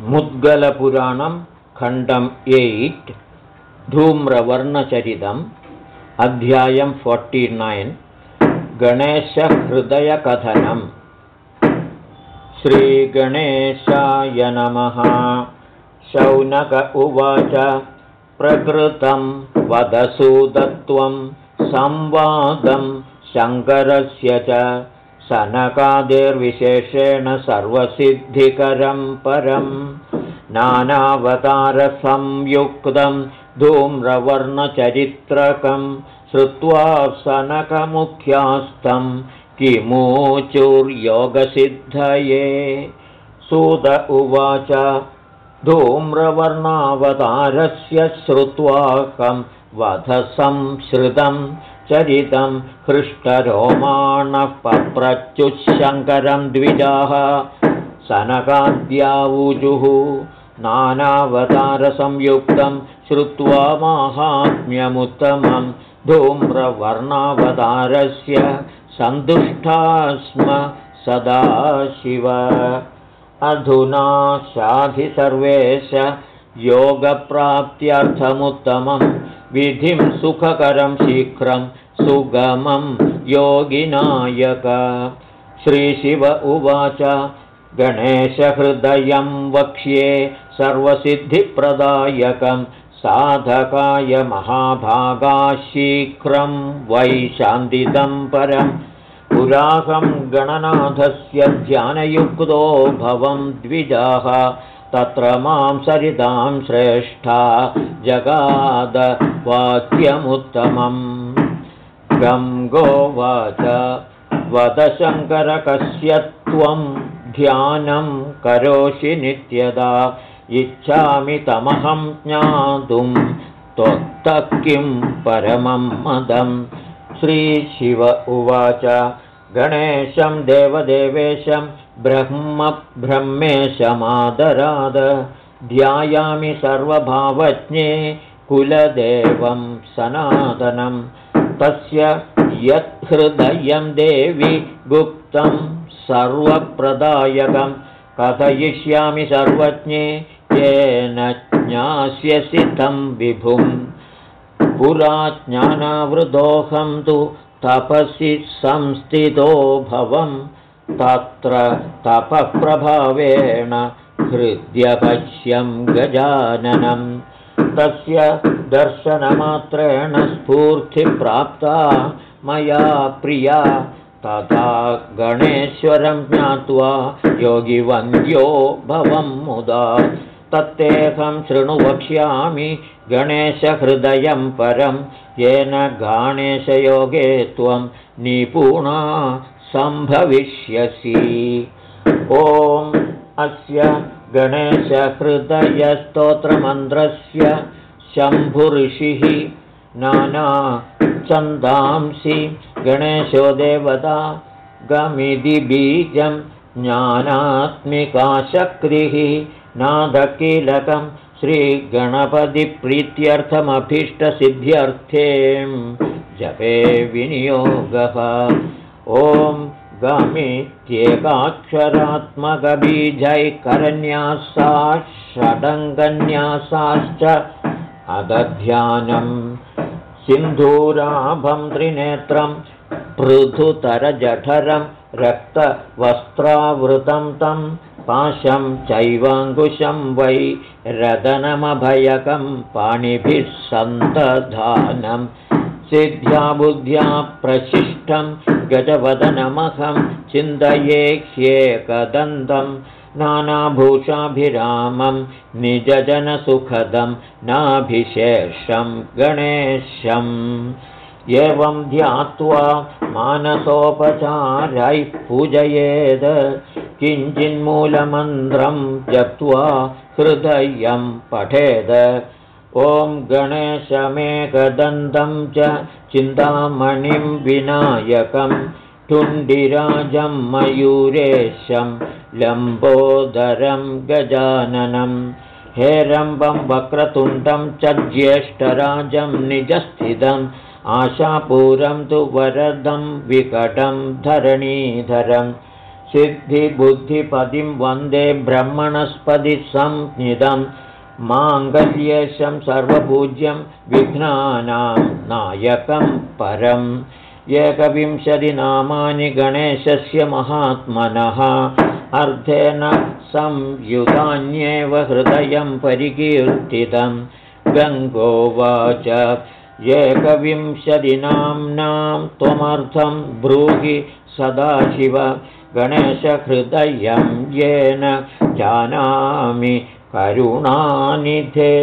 मुद्गलपुराणं खण्डम् एय्ट् धूम्रवर्णचरितम् अध्यायं फोर्टिनैन् गणेशहृदयकथनम्। श्रीगणेशाय नमः। शौनक उवाच प्रकृतं वदसूदत्वं संवादं शङ्करस्य च सनकादिर्विशेषेण सर्वसिद्धिकरं परं। नानावतारसंयुक्तं धूम्रवर्णचरित्रकं श्रुत्वा सनकमुख्यास्तं किमूचुर्योगसिद्धये। सुत उवाच धूम्रवर्णावतारस्य श्रुत्वाकं वधसंश्रितम् चरितं हृष्टरोमाणः पप्रच्युशङ्करं द्विजाः। सनकाद्यावुजुः नानावतारसंयुक्तं श्रुत्वा माहात्म्यमुत्तमं धूम्रवर्णावतारस्य सन्तुष्टा स्म सदा अधुना शाधि सर्वेश योगप्राप्त्यर्थमुत्तमं विधिं सुखकरं शीघ्रं सुगमं योगिनायक। श्रीशिव उवाच गणेशहृदयं वक्ष्ये सर्वसिद्धिप्रदायकं साधकाय महाभागा शीघ्रं वै शान्तिदं परं। पुराहं गणनाथस्य ध्यानयुक्तो भवं द्विजाः तत्र मां सरितां श्रेष्ठा जगादवाक्यमुत्तमम् गं गोवाच वदशङ्करकस्य त्वं ध्यानं करोषि नित्यदा इच्छामि तमहं ज्ञातुं त्वत्तः किं परमं मदं श्रीशिव उवाच गणेशं देवदेवेशं ब्रह्मब्रह्मेशमादराद ध्यायामि सर्वभावज्ञे कुलदेवं सनातनं तस्य यत्हृदयं देवि गुप्तं सर्वप्रदायकं कथयिष्यामि सर्वज्ञे येन ज्ञास्यसि तं विभुं। पुरा ज्ञानावृदोऽहं तु तपसि संस्थितो भवं तत्र तपःप्रभावेण हृद्यपश्यं गजाननं। तस्य दर्शनमात्रेण स्फूर्तिप्राप्ता मया प्रिया। तथा गणेश्वरं ज्ञात्वा योगिवन्द्यो भवं मुदा। तत्तेऽहं शृणु वक्ष्यामि गणेशहृदयं परं। येन गणेशयोगे त्वं निपुणा सम्भविष्यसि। ॐ अस्य गणेशहृदयस्तोत्रमन्त्रस्य शम्भुऋषिः नानाचन्दांसि गणेशो देवता गमिति बीजं ज्ञानात्मिकाशक्तिः नादकीलकं श्रीगणपतिप्रीत्यर्थमभीष्टसिद्ध्यर्थे। जपे विनियोगः ॐ गमित्येकाक्षरात्मकबीजैकरन्यासा षडङ्गन्यासाश्च अदध्यानं सिन्धूराभं त्रिनेत्रं पृथुतरजठरं रक्तवस्त्रावृतं तं पाशं चैवाङ्कुशं वै रदनमभयकं पाणिभिः सन्तधानं सिद्ध्या बुद्ध्या प्रशिष्टं गजवदनमहं चिन्तये ह्येकदन्तं नानाभूषाभिरामं निजजनसुखदं नाभिशेषं गणेशम्। एवं ध्यात्वा मानसोपचारैः पूजयेद किञ्चिन्मूलमन्त्रं जप्त्वा हृदयं पठेद ॐ गणेशमेकदन्तं च चिन्तामणिं विनायकं टुण्डिराजं मयूरेशं लम्बोदरं गजाननं हेरम्बं वक्रतुण्डं च ज्येष्ठराजं निजस्थितम् आशापूरं तु वरदं विकटं धरणीधरं सिद्धिबुद्धिपदिं वन्दे ब्रह्मणस्पतिसंनिधं माङ्गल्यशं सर्वपूज्यं विघ्नानां नायकं परम् एकविंशतिनामानि गणेशस्य महात्मनः। अर्धेन संयुतान्येव हृदयं परिकीर्तितं। गङ्गोवाच एकविंशतिनाम्नां त्वमर्थं ब्रूहि सदाशिव। गणेशहृदयं येन जानामि करुणानिधे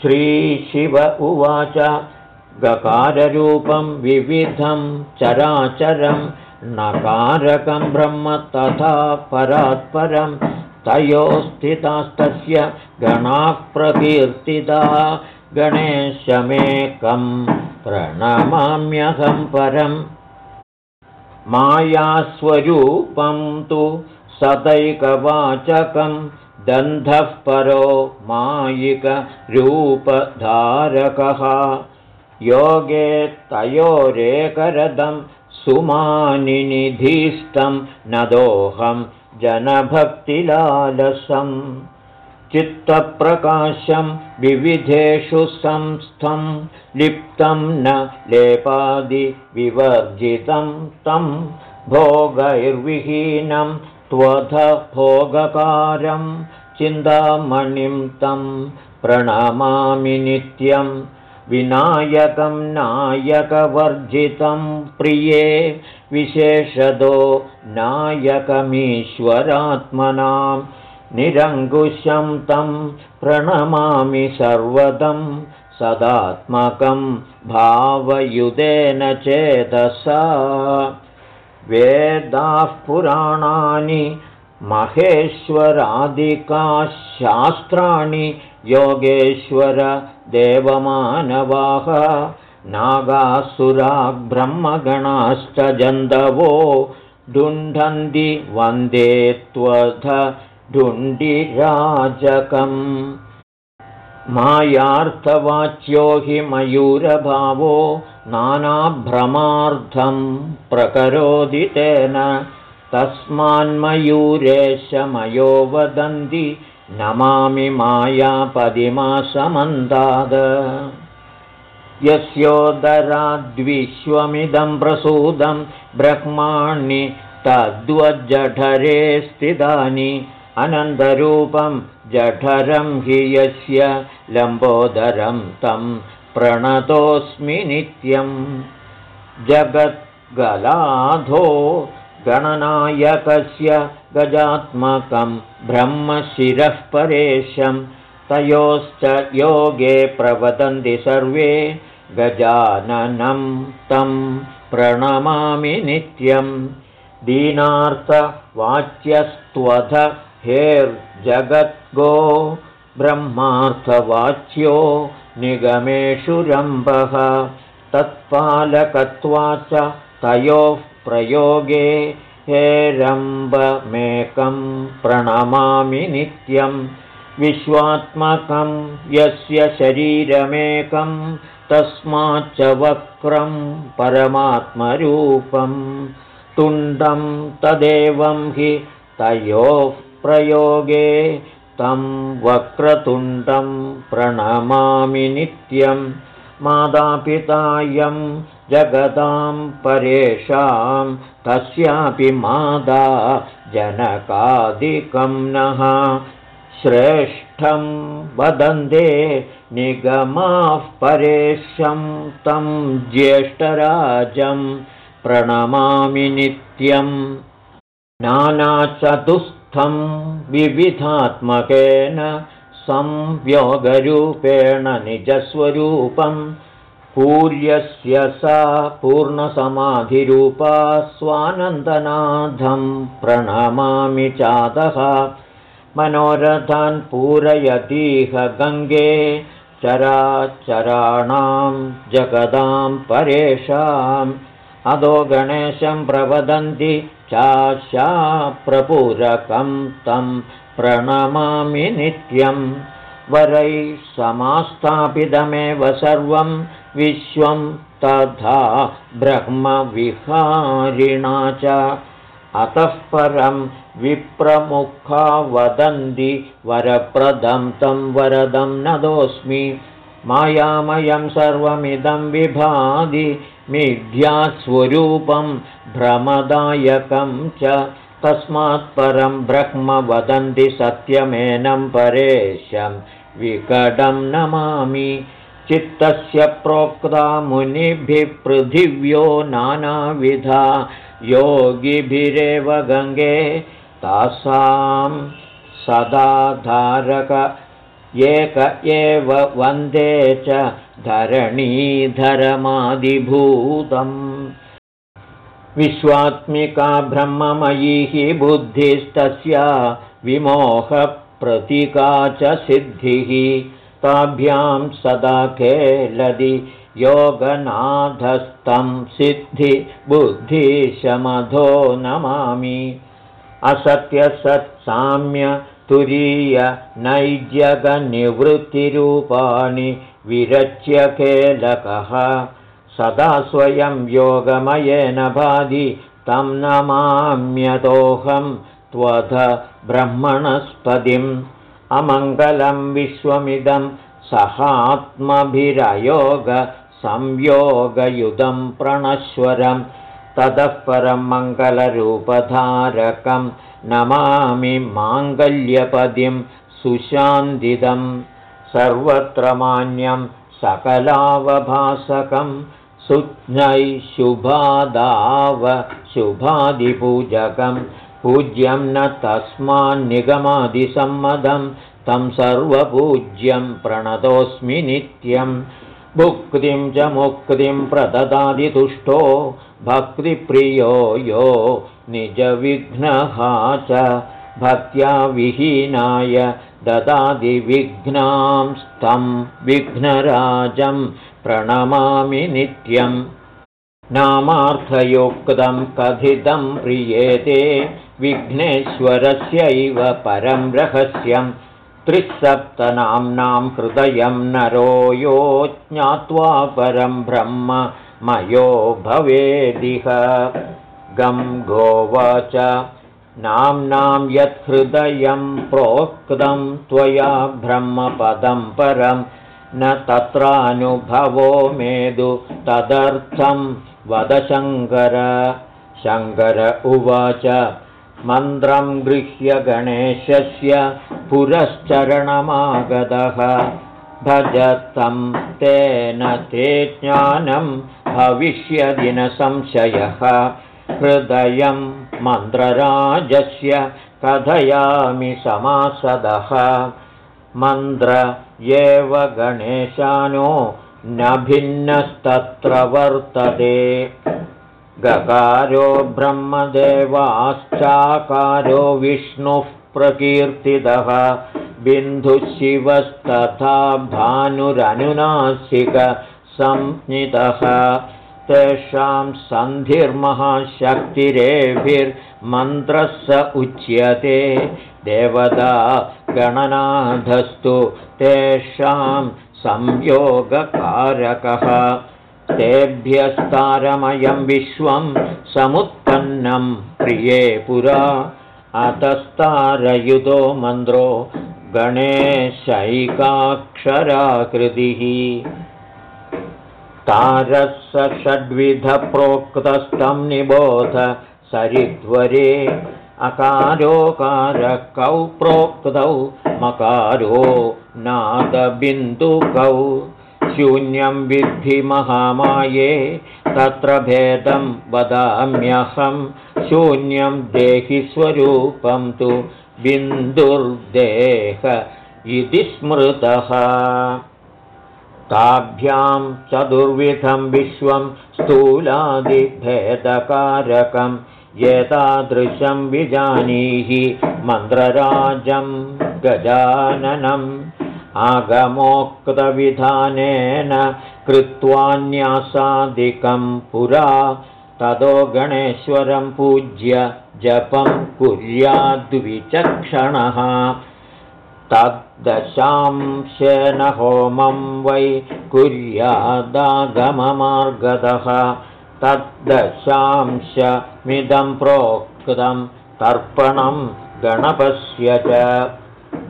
श्रीशिव उवाच गकाररूपं विविधं चराचरं नकारकं ब्रह्म तथा परात्परं तयोस्थितास्तस्य गणाः प्रकीर्तिता गणेशमेकं प्रणमाम्यहं परम् मायास्वरूपं तु सदैकवाचकं दन्धः परो मायिकरूपधारकः। योगे तयोरेकरदं सुमानिनिधीष्टं नदोऽहं जनभक्तिलालसं। चित्तप्रकाशं विविधेषु संस्थं लिप्तं न लेपादिविवर्जितं तं भोगैर्विहीनं त्वथ भोगकारं चिन्तामणिं तं प्रणमामि नित्यम् विनायकं नायकवर्जितं प्रिये विशेषदो नायकमीश्वरात्मनां निरङ्कुशं तं प्रणमामि सर्वदं सदात्मकं भावयुतेन चेतसा वेदाः पुराणानि महेश्वरादिकाशास्त्राणि योगेश्वर देवमानवाः नागासुराब्रह्मगणाश्च जन्दवो डुण्ढन्ति वन्दे त्वथ डुण्डिराजकम् मायार्थवाच्यो हि मयूरभावो नानाभ्रमार्थं प्रकरोति तेन। तस्मान्मयूरेशमयो वदन्ति नमामि मायापदिमासमन्दाद यस्योदराद्विश्वमिदं प्रसूदं ब्रह्माणि तद्वज्जठरे स्थितानि अनन्तरूपं जठरं हि यस्य लम्बोदरं तं प्रणतोऽस्मि नित्यं। जगद्गलाधो गणनायकस्य गजात्मकं ब्रह्मशिरः परेशं तयोश्च योगे प्रवदन्ति सर्वे गजाननं तं प्रणमामि नित्यं। दीनार्थवाच्यस्त्वथ हेर्जगद्गो ब्रह्मार्थवाच्यो निगमेषु रम्भः तत्पालकत्वा च तयोः प्रयोगे हेरम्बमेकं प्रणमामि नित्यं विश्वात्मकं यस्य शरीरमेकं तस्माच्च वक्रं परमात्मरूपं तुण्डं तदेवं हि तयोः प्रयोगे तं वक्रतुण्डं प्रणमामि नित्यं। मातापितायं जगदां परेषां तस्यापि मादा जनकादिकं नः। श्रेष्ठं वदन्ते निगमाः परेशं तं ज्येष्ठराजं प्रणमामि नित्यं नानाचतुस्थं विविधात्मकेन संयोगरूपेण निजस्वरूपम् पूर्यस्य सा पूर्णसमाधिरूपा स्वानन्दनाथं प्रणमामि चादः मनोरथान् पूरयतीह गङ्गे चराचराणां जगदां परेषाम् अधो गणेशं प्रवदन्ति चाशा प्रपूरकं तं प्रणमामि नित्यं। वरैः समास्थापितमेव सर्वं विश्वं तथा ब्रह्मविहारिणा च। अतः परं विप्रमुखा वदन्ति वरप्रदं तं वरदं नदोऽस्मि। मायामयं सर्वमिदं विभाति मिथ्यास्वरूपं भ्रमदायकं च तस्मात् परं ब्रह्म वदन्ति सत्यमेनं परेशं विकटं नमामि। चित्तस्य प्रोक्ता मुनिभिः पृथिव्यो नानाविधा योगिभिरेव गङ्गे तासां सदाधारक एक एव वन्दे च धरणीधरमादिभूतम् विश्वात्मिका ब्रह्ममयी बुद्धिस्तस्या विमोहप्रतिका च सिद्धिः। ताभ्यां सदा खेलदि योगनाथस्तं सिद्धिबुद्धिशमधो नमामि। असत्यसत्साम्य तुरीय नैजगनिवृत्तिरूपाणि विरच्य केलकः। सदा स्वयं योगमयेन भाधि तं नमाम्यतोऽहं त्वध ब्रह्मणस्पतिम्। अमङ्गलं विश्वमिदं सहात्मभिरयोगसंयोगयुधं प्रणश्वरं। ततः परं मङ्गलरूपधारकं नमामि माङ्गल्यपदिं सुशान्दिदं सर्वत्र मान्यं सकलावभासकं सुज्ञै शुभादाव शुभादिपूजकं। पूज्यं न तस्मान्निगमादिसम्मदं तं सर्वपूज्यं प्रणतोऽस्मि नित्यं। भुक्तिं च मुक्तिं प्रददादितुष्टो भक्तिप्रियो यो निजविघ्नः च भक्त्या विहीनाय ददादिविघ्नांस्तं विघ्नराजं प्रणमामि नित्यम् नामार्थयोक्तं कथितं प्रियेते विघ्नेश्वरस्यैव परं रहस्यं। त्रिसप्तनाम्नां हृदयं नरो यो ज्ञात्वा परं ब्रह्म मयो भवेदिह। गं गोवाच नाम्नां यत्हृदयं प्रोक्तं त्वया ब्रह्मपदं परं। न तत्रानुभवो मेदु तदर्थं वदशङ्कर। शङ्कर उवाच मन्त्रं गृह्य गणेशस्य पुरश्चरणमागतः। भजतं तेन ते ज्ञानं भविष्यदिनसंशयः हृदयं मन्त्रराजस्य कथयामि समासदः। मन्त्र एव गणेशानो न भिन्नस्तत्र वर्तते। गकारो ब्रह्मदेवाश्चाकारो विष्णुः प्रकीर्तितः। बिन्दुशिवस्तथा भानुरनुनासिकसंज्ञितः तेषां सन्धिर्महाशक्तिरेभिर्मन्त्रः स उच्यते। देवता गणनाथस्तु तेषां संयोगकारकः। तेभ्यस्तारमयं विश्वं समुत्पन्नं प्रिये पुरा। अतस्तारयुतो मन्द्रो गणेशैकाक्षराकृतिः तारः षड्विधप्रोक्तस्थं निबोध सरिध्वरे अकारोकारकौ प्रोक्तौ मकारो नादबिन्दुकौ शून्यं विद्धि महामाये तत्र भेदं वदाम्यहं शून्यं देहि स्वरूपं तु बिन्दुर्देह इति स्मृतः ताभ्यां चतुर्विधं विश्वं स्थूलादिभेदकारकम् एतादृशं विजानीहि मन्त्रराजं गजाननम् आगमोक्तविधानेन कृत्वान्यासादिकं पुरा ततो गणेश्वरं पूज्य जपं कुर्याद्विचक्षणः तद्दशांशेन होमं वै कुर्यादागममार्गतः। तद्दशांशमिदं प्रोक्तं तर्पणं गणपस्य च।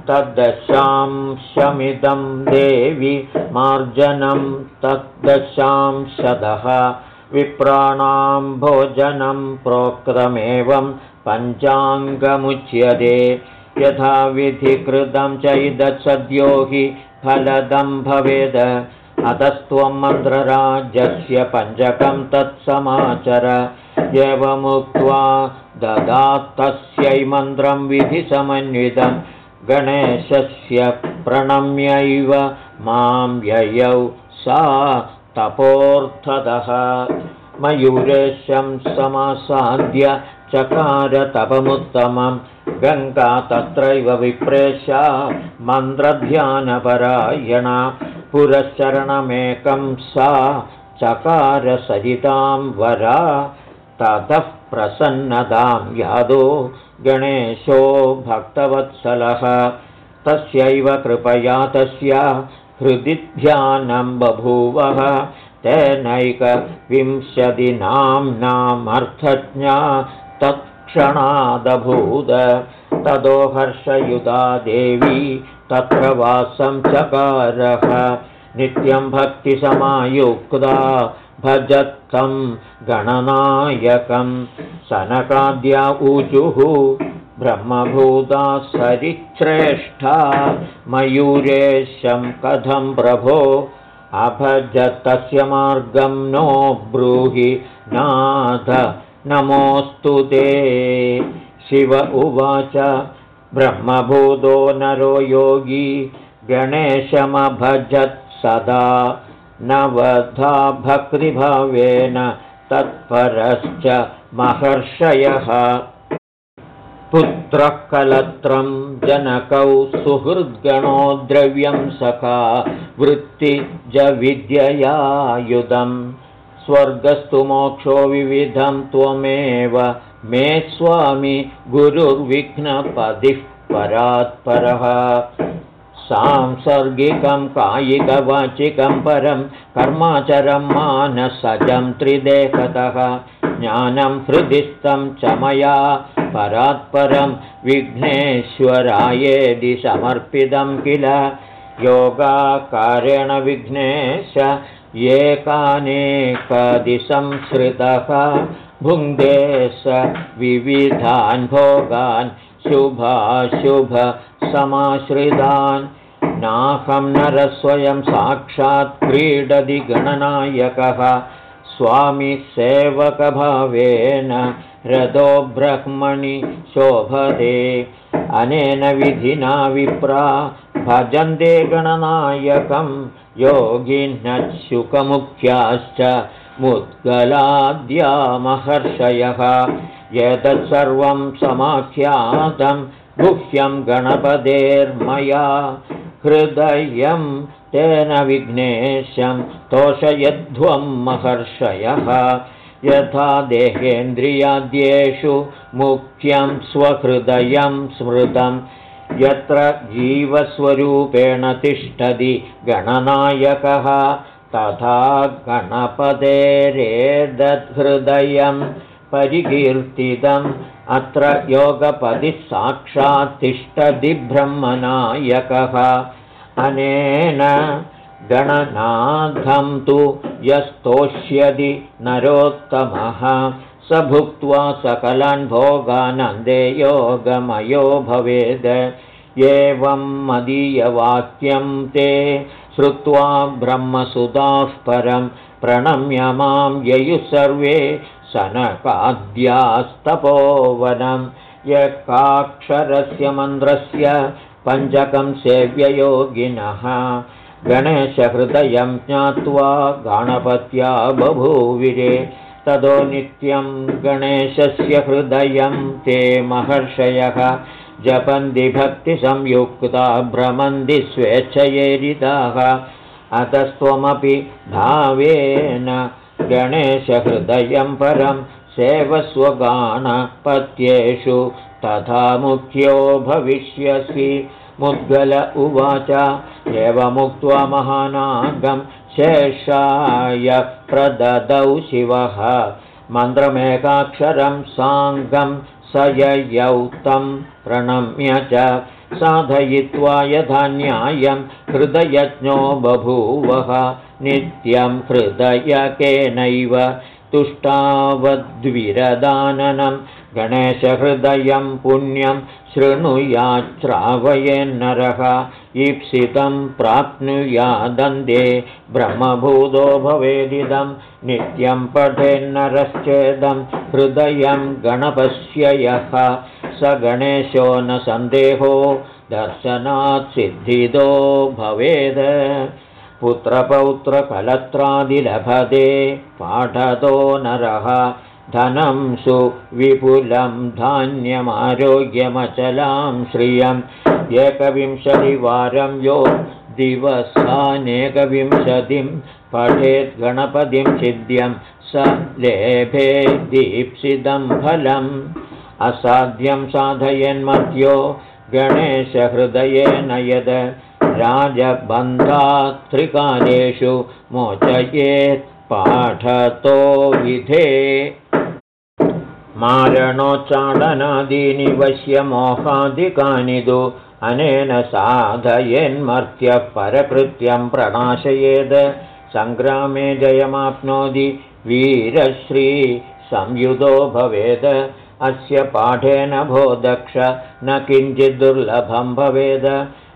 तद्दशांशमिदं देवि मार्जनं तद्दशांशदः विप्राणां भोजनं प्रोक्तमेवं पञ्चाङ्गमुच्यते यथा विधिकृतं चैदसद्यो हि फलदं भवेद। अतस्त्वं मन्त्रराज्यस्य पञ्चकं तत्समाचर। एवमुक्त्वा ददात्तस्यै मन्त्रं विधिसमन्वितं। गणेशस्य प्रणम्यैव मां ययौ सा तपोर्थतः मयूरेशं समासाद्य चकारतपमुत्तमं गङ्गा तत्रैव विप्रेशा मन्त्रध्यानपरायणा पुरश्चरणमेकं सा चकारसहितां वरा ततः प्रसन्नतां यादो गणेशो भक्तवत्सलः। तस्यैव कृपया तस्य हृदि ध्यानं बभूवः। तेनैकविंशतिनाम्नामर्थज्ञा तत्क्षणादभूद ततो हर्षयुधा देवी तत्र वासं चकारः। नित्यं भक्तिसमायुक्ता भजत्तं गणनायकं। सनकाद्या ऊचुः ब्रह्मभूता सरिश्रेष्ठा। मयूरेशं कथं प्रभो अभजतस्य मार्गं नो ब्रूहि नाथ नमोऽस्तु ते। शिव उवाच। ब्रह्मभूतो नरो योगी। गणेशमभजत् सदा। नवधा भक्तिभावेन तत्परश्च महर्षयः। पुत्रः कलत्रं जनकौ सुहृद्गणो द्रव्यं सखा। वृत्तिजविद्ययायुधं स्वर्गस्तु मोक्षो विविधं त्वमेव। मे स्वामी गुरुर्विघ्नपदिः परात्परः। सांसर्गिकं कायिकवाचिकं परं कर्माचरं मानसजं त्रिदेहतः ज्ञानं हृदिस्थं च मया। परात्परं विघ्नेश्वरायेदि समर्पितं किल। योगाकारेण विघ्नेश एकानेकदिसंसृतः भुङ्गे स विविधान् भोगान् शुभाशुभसमाश्रितान्। नाहं नरस्वयं साक्षात् क्रीडति गणनायकः। स्वामी सेवकभावेन रथो ब्रह्मणि शोभते। अनेन विधिना विप्रा भजन्ते गणनायकं योगिनच्छुकमुख्याश्च मुद्गलाद्यामहर्षयः एतत्सर्वं समाख्यातं गुह्यं गणपतेर्मया हृदयं तेन विघ्नेशं तोषयध्वं महर्षयः। यथा देहेन्द्रियाद्येषु मुख्यं स्वहृदयं स्मृतं यत्र जीवस्वरूपेण तिष्ठति गणनायकः तथा गणपतेरेदहृदयं परिकीर्तितम्। अत्र योगपदिः साक्षात् तिष्ठति ब्रह्मनायकः। अनेन गणनाथं तु यस्तोष्यति नरोत्तमः स भुक्त्वा सकलान् भोगानन्दे योगमयो भवेद्। एवं मदीयवाक्यं ते श्रुत्वा ब्रह्मसुताः परं प्रणम्य मां ययुः सर्वे सनकाद्यास्तपोवनं। यकाक्षरस्य मन्त्रस्य पञ्चकं सेव्ययोगिनः। गणेशहृदयं ज्ञात्वा गणपत्या बभूविरे ततो नित्यं गणेशस्य हृदयं ते महर्षयः। जपन्ति भक्तिसंयुक्ता भ्रमन्ति स्वेच्छयेरिताः अतस्त्वमपि भावेन गणेशहृदयं परं सेवस्वगाणपत्येषु तथा मुख्यो भविष्यसि। मुद्गल उवाच एवमुक्त्वा महानागं शेषाय प्रददौ शिवः। मन्त्रमेकाक्षरं साङ्गं स ययौ तं प्रणम्य च साधयित्वा यथा न्यायं हृदयज्ञो बभूवः। नित्यं हृदयकेनैव तुष्टावद्विरदाननं गणेशहृदयं पुण्यं शृणुयाच्छ्रावयेन्नरः ईप्सितं प्राप्नुयादन्ते ब्रह्मभूतो भवेदिदं नित्यं पठेन्नरश्चेदं हृदयं गणपस्य यः स गणेशो न सन्देहो दर्शनात् सिद्धिदो भवेद पुत्रपौत्रकलत्रादिलभते पाठतो नरः। धनं सुविपुलं धान्यमारोग्यमचलां श्रियम् एकविंशतिवारं यो दिवसानेकविंशतिं पठेत् गणपतिं सिद्ध्यं। स लेभे दीप्सितं फलम्। असाध्यं साधयन्मध्यो गणेशहृदयेन यद राजबन्धात्रिकालेषु मोचयेत् पाठतो विधे। मारणोच्चाडनादीनि वश्यमोहादिकानि तु अनेन साधयन्मर्त्यः परकृत्यं प्रणाशयेद् सङ्ग्रामे जयमाप्नोति वीरश्री संयुतो भवेद। अस्य पाठेन भो दक्ष न किञ्चिद्दुर्लभं भवेद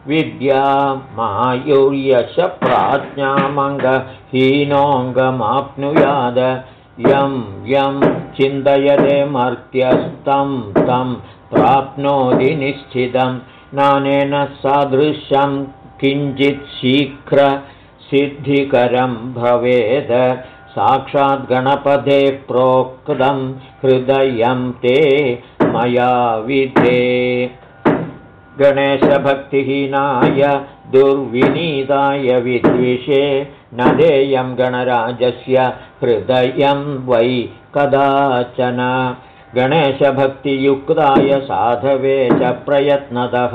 विद्या मायूर्यशप्राज्ञामङ्गहीनोऽङ्गमाप्नुयाद। यं यं चिन्तयते मर्त्यस्तं तं प्राप्नोति निश्चितं। नानेन सादृशं किञ्चित् शीघ्रसिद्धिकरं भवेद साक्षाद्गणपते प्रोक्तं हृदयं ते मया विधे गणेशभक्तिहीनाय दुर्विनीताय विद्विषे न देयं गणराजस्य हृदयं वै कदाचन। गणेशभक्तियुक्ताय साधवे च प्रयत्नतः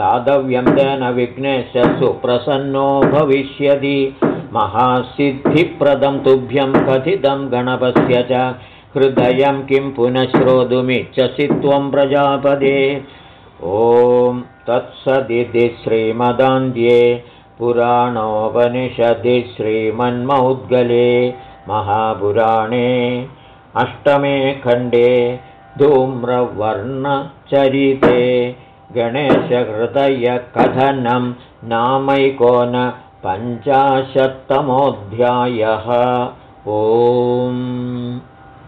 दातव्यं तेन विघ्नेश सुप्रसन्नो भविष्यति। महासिद्धिप्रदं तुभ्यं कथितं गणपस्य च। हृदयं किं पुनः श्रोतुमिच्छसि त्वं प्रजापदे ॐ तत्सदिति श्रीमदान्ध्ये पुराणोपनिषदि श्रीमन्मौद्गले महापुराणे अष्टमे खण्डे धूम्रवर्णचरिते गणेशहृदयकथनं नामैकोनपञ्चाशत्तमोऽध्यायः ओम्